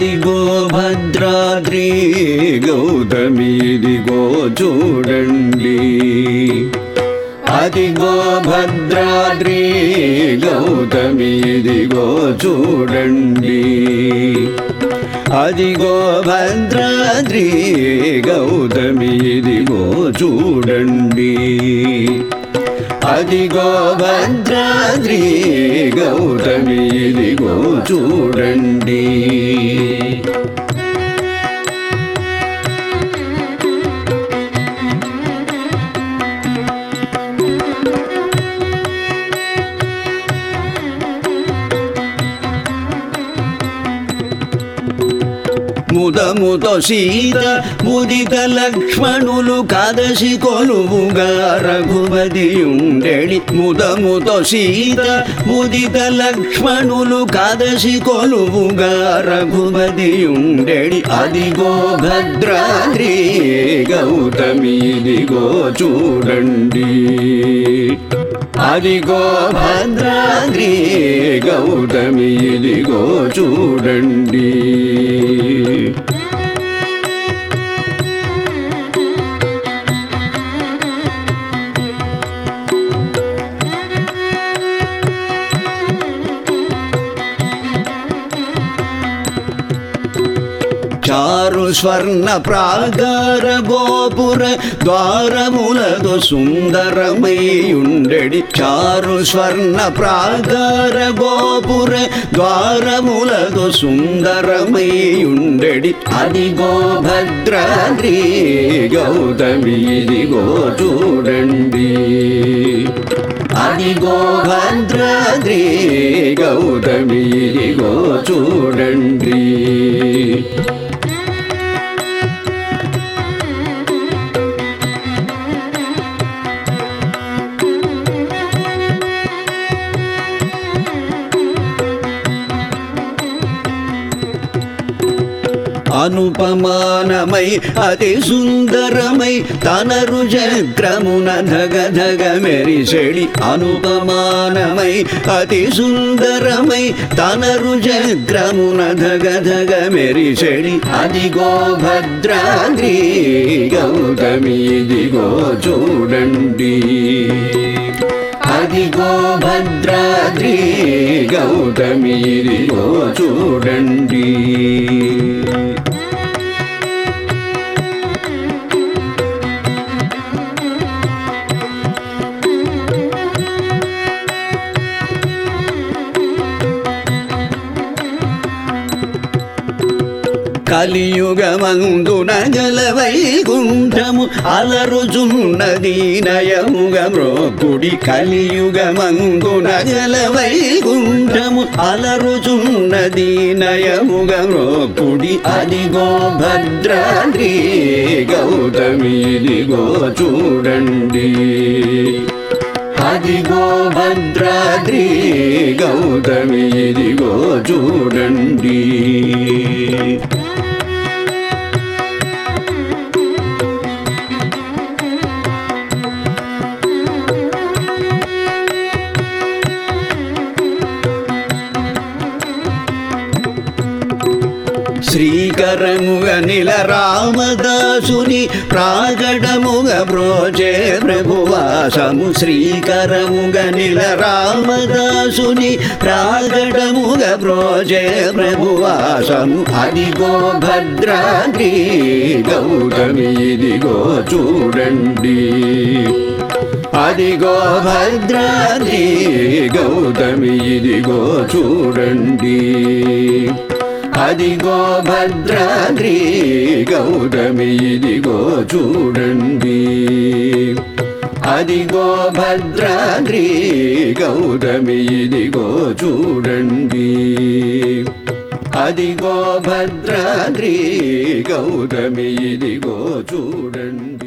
అదిగో భద్రాద్రి గౌతమిదిగో చూడండి. అదిగో భద్రాద్రి గౌతమిదిగో చూడండి. అదిగో భద్రాద్రి గౌతమిదిగో చూడండి. అదిగో భద్రాద్రి గౌతమి ఇదిగో చూడండి. ముదముతో సీత ముదిత లక్ష్మణులు కదసి కొలువుగా రఘుపతి ఉండెడి ముదముతో సీత ముదిత లక్ష్మణులు కదసి కొలువుగా రఘుపతి ఉండెడి అదిగో భద్రాద్రి గౌతమిదిగో చూడండి. అదిగో భద్రాద్రి గౌతమి ఇదిగో చూడండి. చారు స్వర్ణ ప్రాగార గోపుర ద్వారములతో సుందరమయుండెడి చారు స్వర్ణ ప్రాగార గోపుర ద్వారములతో సుందరమయుండెడి అదిగో భద్రాద్రి గౌతమి ఇదిగో చూడండి అదిగో భద్రాద్రి గౌతమి ఇదిగో చూడండి అనుపమానమై అతి సుందరమై తన రుజగ్రమున ధగ ధగ మెరిసెడి అనుపమానమై అతి సుందరమై తన రుజగ్రమున ధగ ధగ మెరిసెడి అదిగో భద్రాద్రి గౌతమి ఇదిగో చూడండి. అదిగో భద్రాద్రి గౌతమిదిగో చూడండి. కలియుగమందున జలవైకుంఠము అలరుచున్నది నయముగ మ్రోకుడి కలియుగమందున జలవైకుంఠము అలరుచున్నది నయముగ మ్రోకుడి అదిగో భద్రాద్రి గౌతమిదిగో చూడండి. అదిగో భద్రాద్రి గౌతమిదిగో చూడండి. శ్రీకరముగ నిల రామదాసుని ప్రాగడముగ బ్రోజే ప్రభువాసము. శ్రీకరముగ నిల రామదాసుని ప్రాగడముగ బ్రోజే ప్రభువాసము. అదిగో భద్రాద్రి గౌతమిదిగో చూడండి. అదిగో భద్రాద్రి గౌతమిదిగో చూడండి. అదిగో భద్రాద్రి గౌరమి ఇదిగో చూడండి. అదిగో భద్రాద్రి గౌరమి ఇదిగో చూడండి. అదిగో భద్రాద్రి గౌరమి ఇదిగో చూడండి.